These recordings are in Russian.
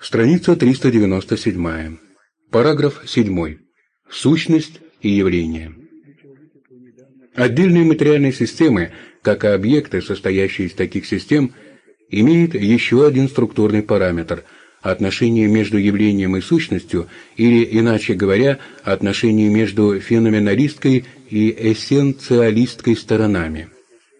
Страница 397. Параграф 7. Сущность и явление. Отдельные материальные системы, как и объекты, состоящие из таких систем, имеют еще один структурный параметр – отношение между явлением и сущностью, или, иначе говоря, отношение между феноменалистской и эссенциалистской сторонами.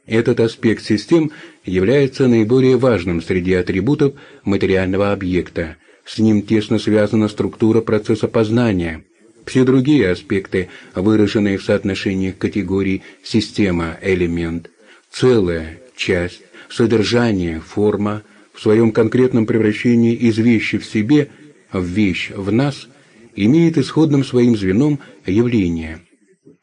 Этот аспект систем является наиболее важным среди атрибутов материального объекта. С ним тесно связана структура процесса познания – все другие аспекты, выраженные в соотношениях категорий система, элемент, целая, часть, содержание, форма, в своем конкретном превращении из вещи в себе в вещь в нас, имеет исходным своим звеном явление.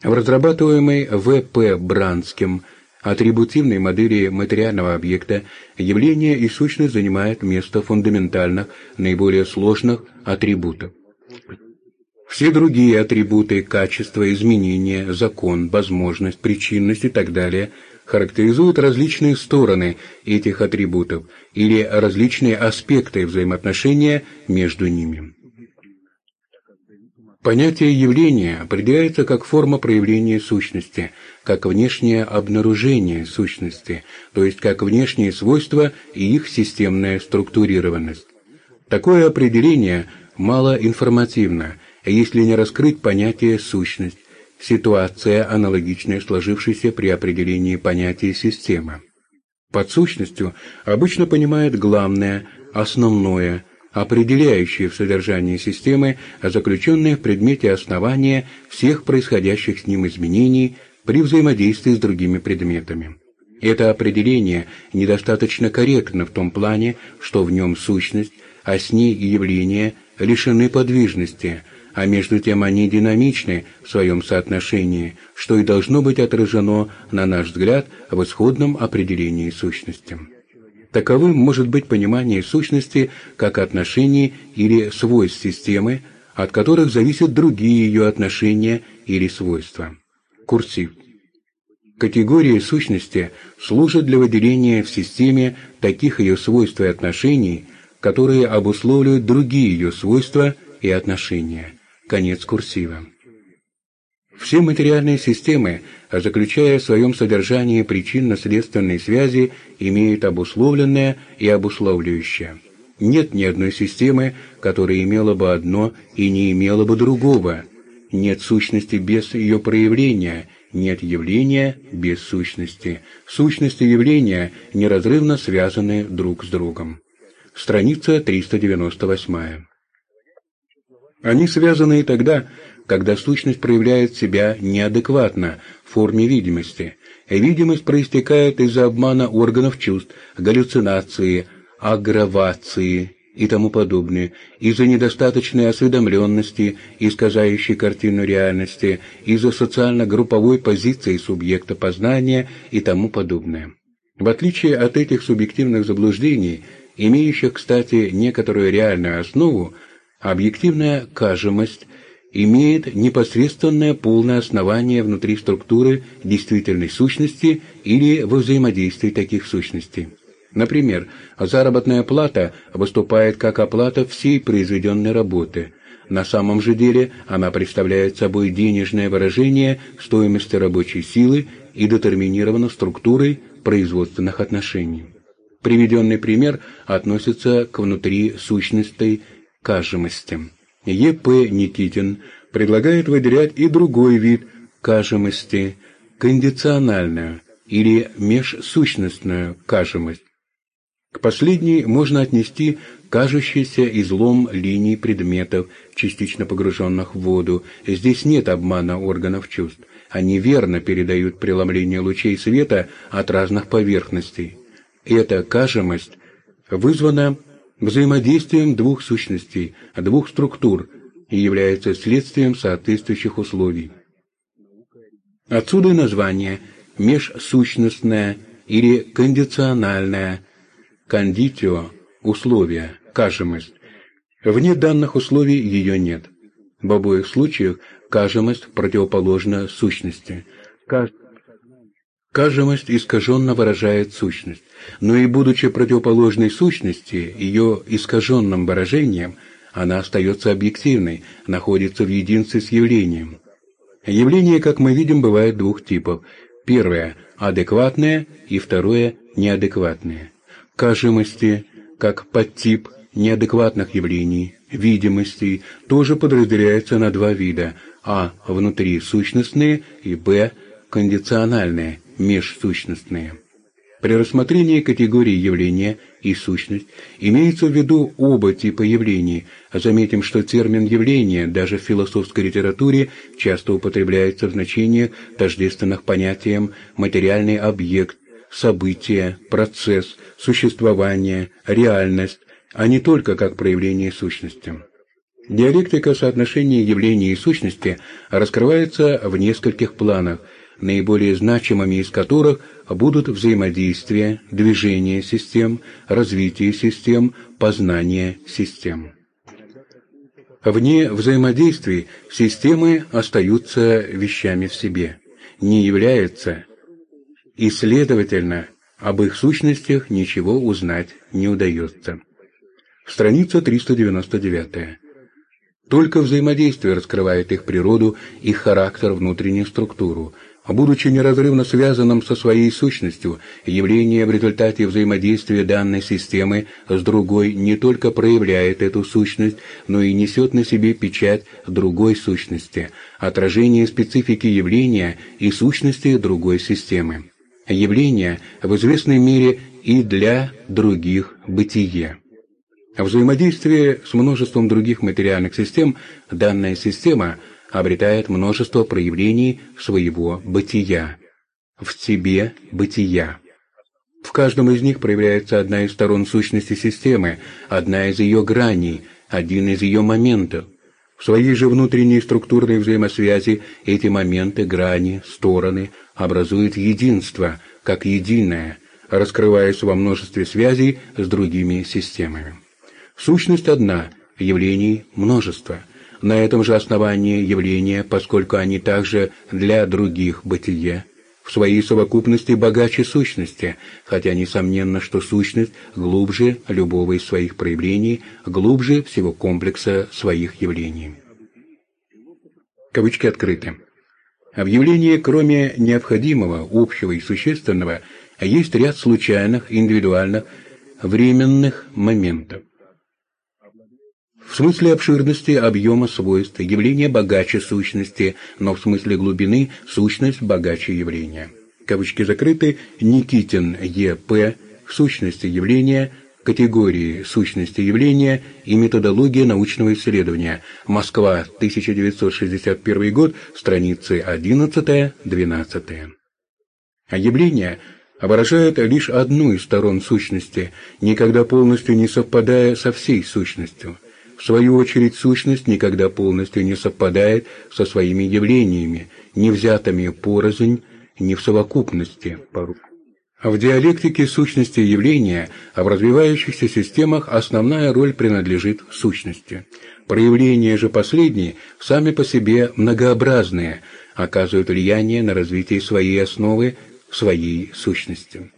В разрабатываемой В.П. Бранским атрибутивной модели материального объекта явление и сущность занимают место фундаментальных, наиболее сложных атрибутов. Все другие атрибуты, качества, изменения, закон, возможность, причинность и так далее характеризуют различные стороны этих атрибутов или различные аспекты взаимоотношения между ними. Понятие явления определяется как форма проявления сущности, как внешнее обнаружение сущности, то есть как внешние свойства и их системная структурированность. Такое определение малоинформативно – если не раскрыть понятие «сущность», ситуация, аналогичная сложившейся при определении понятия «система». Под сущностью обычно понимает главное, основное, определяющее в содержании системы, а заключенное в предмете основания всех происходящих с ним изменений при взаимодействии с другими предметами. Это определение недостаточно корректно в том плане, что в нем сущность, а с ней и явление лишены подвижности, а между тем они динамичны в своем соотношении, что и должно быть отражено, на наш взгляд, в исходном определении сущности. Таковым может быть понимание сущности как отношений или свойств системы, от которых зависят другие ее отношения или свойства. Курсив. Категории сущности служат для выделения в системе таких ее свойств и отношений, которые обусловливают другие ее свойства и отношения. Конец курсива. Все материальные системы, заключая в своем содержании причинно-следственные связи, имеют обусловленное и обусловливающее. Нет ни одной системы, которая имела бы одно и не имела бы другого. Нет сущности без ее проявления, нет явления без сущности. Сущность и явления неразрывно связаны друг с другом. Страница 398. Они связаны и тогда, когда сущность проявляет себя неадекватно в форме видимости. Видимость проистекает из-за обмана органов чувств, галлюцинации, аггравации и тому подобное, из-за недостаточной осведомленности, искажающей картину реальности, из-за социально-групповой позиции субъекта познания и тому подобное. В отличие от этих субъективных заблуждений, имеющих, кстати, некоторую реальную основу, Объективная кажемость имеет непосредственное полное основание внутри структуры действительной сущности или во взаимодействии таких сущностей. Например, заработная плата выступает как оплата всей произведенной работы. На самом же деле она представляет собой денежное выражение стоимости рабочей силы и детерминирована структурой производственных отношений. Приведенный пример относится к внутри сущностной кажемости. Е.П. Никитин предлагает выделять и другой вид кажемости – кондициональную или межсущностную кажемость. К последней можно отнести кажущийся излом линий предметов, частично погруженных в воду. Здесь нет обмана органов чувств. Они верно передают преломление лучей света от разных поверхностей. Эта кажемость вызвана взаимодействием двух сущностей, двух структур и является следствием соответствующих условий. Отсюда и название межсущностное или кондициональное, кондитио – условие, кажемость. Вне данных условий ее нет. В обоих случаях кажемость противоположна сущности. Кажемость искаженно выражает сущность – но и будучи противоположной сущности, ее искаженным выражением, она остается объективной, находится в единстве с явлением. Явление, как мы видим, бывает двух типов. Первое – адекватное, и второе – неадекватное. Кажимости, как подтип неадекватных явлений, видимостей, тоже подразделяется на два вида – а. внутри сущностные и б. кондициональные, межсущностные. При рассмотрении категории явления и сущность имеется в виду оба типа явлений. Заметим, что термин «явление» даже в философской литературе часто употребляется в значениях, тождественных понятиям «материальный объект», «событие», «процесс», «существование», «реальность», а не только как проявление сущности. Диалектика соотношения явления и сущности раскрывается в нескольких планах, наиболее значимыми из которых будут взаимодействие, движение систем, развитие систем, познание систем. Вне взаимодействий системы остаются вещами в себе, не являются, и, следовательно, об их сущностях ничего узнать не удается. Страница 399. Только взаимодействие раскрывает их природу, их характер, внутреннюю структуру. А будучи неразрывно связанным со своей сущностью, явление в результате взаимодействия данной системы с другой не только проявляет эту сущность, но и несет на себе печать другой сущности, отражение специфики явления и сущности другой системы. Явление в известной мере и для других бытие. В взаимодействии с множеством других материальных систем данная система обретает множество проявлений своего бытия. В тебе бытия. В каждом из них проявляется одна из сторон сущности системы, одна из ее граней, один из ее моментов. В своей же внутренней структурной взаимосвязи эти моменты, грани, стороны образуют единство, как единое, раскрываясь во множестве связей с другими системами. Сущность одна, явлений множество. На этом же основании явления, поскольку они также для других бытие, в своей совокупности богаче сущности, хотя несомненно, что сущность глубже любого из своих проявлений, глубже всего комплекса своих явлений. Кавычки открыты. В явлении, кроме необходимого, общего и существенного, есть ряд случайных, индивидуальных, временных моментов. В смысле обширности, объема свойств, явление богаче сущности, но в смысле глубины сущность богаче явления. Кавычки закрыты. Никитин Е.П. Сущности явления, категории сущности явления и методология научного исследования. Москва, 1961 год, страницы 11-12. А явление выражает лишь одну из сторон сущности, никогда полностью не совпадая со всей сущностью – свою очередь, сущность никогда полностью не совпадает со своими явлениями, не взятыми порознь, не в совокупности. А в диалектике сущности явления, а в развивающихся системах основная роль принадлежит сущности. Проявления же последние сами по себе многообразные, оказывают влияние на развитие своей основы, своей сущности.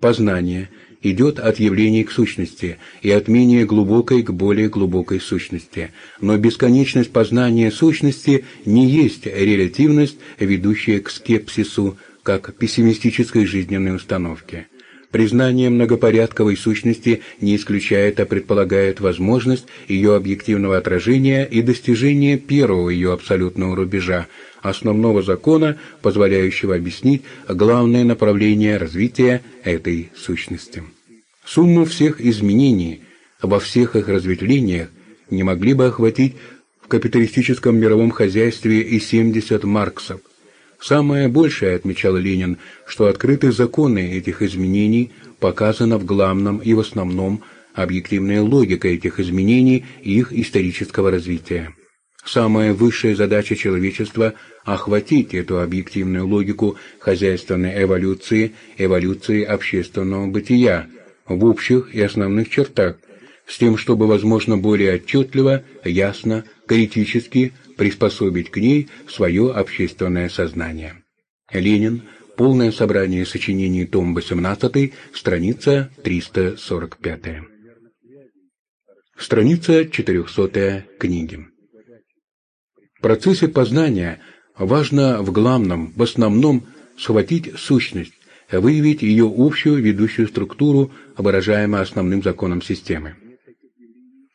Познание – идет от явлений к сущности и от менее глубокой к более глубокой сущности. Но бесконечность познания сущности не есть релятивность, ведущая к скепсису, как пессимистической жизненной установке. Признание многопорядковой сущности не исключает, а предполагает возможность ее объективного отражения и достижения первого ее абсолютного рубежа, основного закона, позволяющего объяснить главное направление развития этой сущности. Сумму всех изменений во всех их разветвлениях не могли бы охватить в капиталистическом мировом хозяйстве и 70 марксов. Самое большее, отмечал Ленин, что открыты законы этих изменений, показана в главном и в основном объективная логика этих изменений и их исторического развития. Самая высшая задача человечества – охватить эту объективную логику хозяйственной эволюции, эволюции общественного бытия, в общих и основных чертах, с тем, чтобы, возможно, более отчетливо, ясно, критически приспособить к ней свое общественное сознание. Ленин. Полное собрание сочинений, том 18, страница 345. Страница 400 книги. В процессе познания важно в главном, в основном, схватить сущность, выявить ее общую ведущую структуру, выражаемую основным законом системы.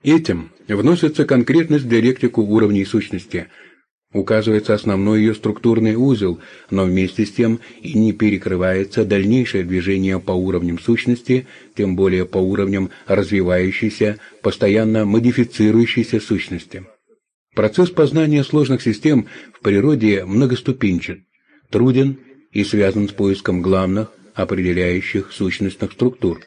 Этим вносится конкретность в диалектику уровней сущности, указывается основной ее структурный узел, но вместе с тем и не перекрывается дальнейшее движение по уровням сущности, тем более по уровням развивающейся, постоянно модифицирующейся сущности. Процесс познания сложных систем в природе многоступенчат, труден и связан с поиском главных, определяющих сущностных структур.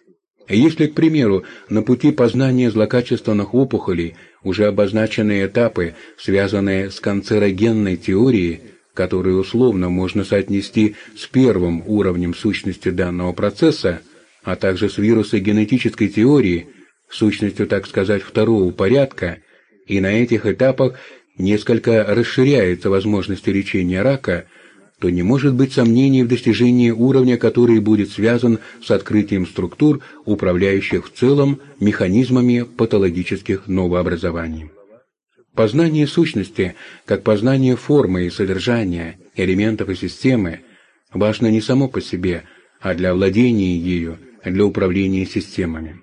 Если, к примеру, на пути познания злокачественных опухолей уже обозначены этапы, связанные с канцерогенной теорией, которые условно можно соотнести с первым уровнем сущности данного процесса, а также с вирусогенетической теорией, сущностью, так сказать, второго порядка, и на этих этапах несколько расширяются возможности лечения рака – то не может быть сомнений в достижении уровня, который будет связан с открытием структур, управляющих в целом механизмами патологических новообразований. Познание сущности, как познание формы и содержания, элементов и системы, важно не само по себе, а для владения ею, для управления системами.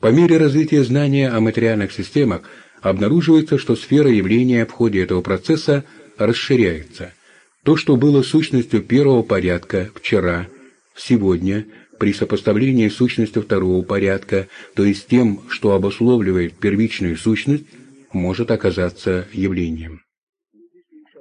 По мере развития знания о материальных системах обнаруживается, что сфера явления в ходе этого процесса расширяется – то, что было сущностью первого порядка вчера, сегодня, при сопоставлении с сущностью второго порядка, то есть тем, что обусловливает первичную сущность, может оказаться явлением.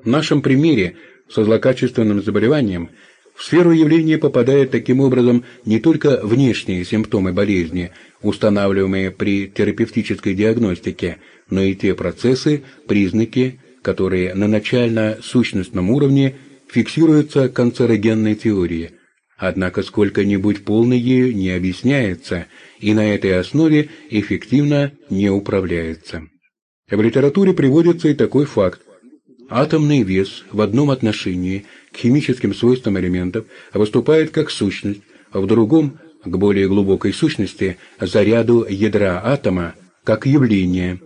В нашем примере со злокачественным заболеванием в сферу явления попадают таким образом не только внешние симптомы болезни, устанавливаемые при терапевтической диагностике, но и те процессы, признаки, которые на начально-сущностном уровне фиксируются канцерогенной теорией, однако сколько-нибудь полной ею не объясняется и на этой основе эффективно не управляется. В литературе приводится и такой факт. Атомный вес в одном отношении к химическим свойствам элементов выступает как сущность, а в другом, к более глубокой сущности, заряду ядра атома, как явление.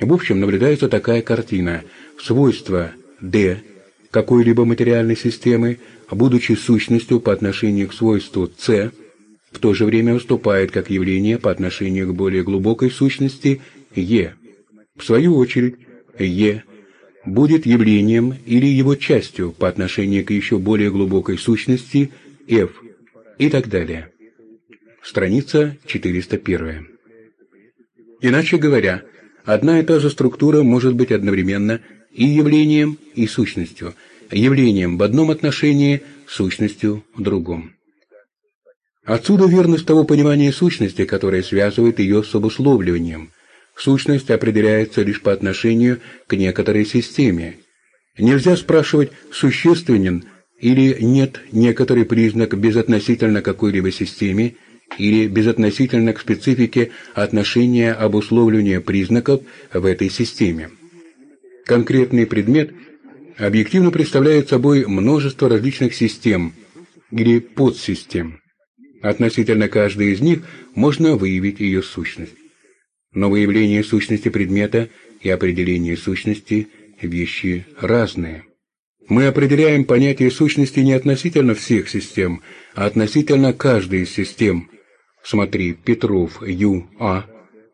В общем, наблюдается такая картина – свойства D какой-либо материальной системы, будучи сущностью по отношению к свойству C, в то же время выступает как явление по отношению к более глубокой сущности E. В свою очередь, E будет явлением или его частью по отношению к еще более глубокой сущности F и так далее. Страница 401. Иначе говоря, одна и та же структура может быть одновременно и явлением, и сущностью, явлением в одном отношении, сущностью в другом. Отсюда верность того понимания сущности, которое связывает ее с обусловливанием. Сущность определяется лишь по отношению к некоторой системе. Нельзя спрашивать, существенен или нет некоторый признак безотносительно какой-либо системе или безотносительно к специфике отношения обусловливания признаков в этой системе. Конкретный предмет объективно представляет собой множество различных систем или подсистем. Относительно каждой из них можно выявить ее сущность. Но выявление сущности предмета и определение сущности – вещи разные. Мы определяем понятие сущности не относительно всех систем, а относительно каждой из систем. Смотри, Петров, Ю, А.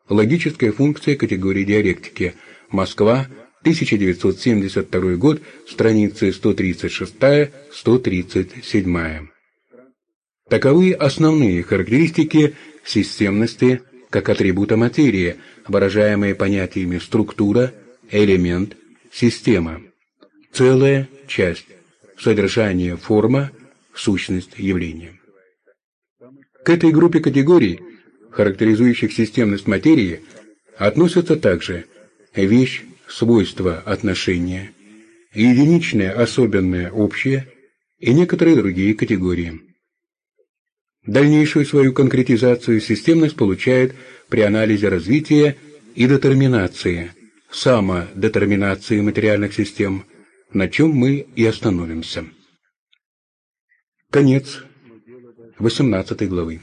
Логическая функция категории диалектики. Москва, 1972 год, страницы 136-137. Таковы основные характеристики системности как атрибута материи, выражаемые понятиями структура, элемент, система, целая часть, содержание, форма, сущность явления. К этой группе категорий, характеризующих системность материи, относятся также вещь, свойства отношения, единичное, особенное, общее и некоторые другие категории. Дальнейшую свою конкретизацию системность получает при анализе развития и детерминации, самодетерминации материальных систем, на чем мы и остановимся. Конец 18 главы.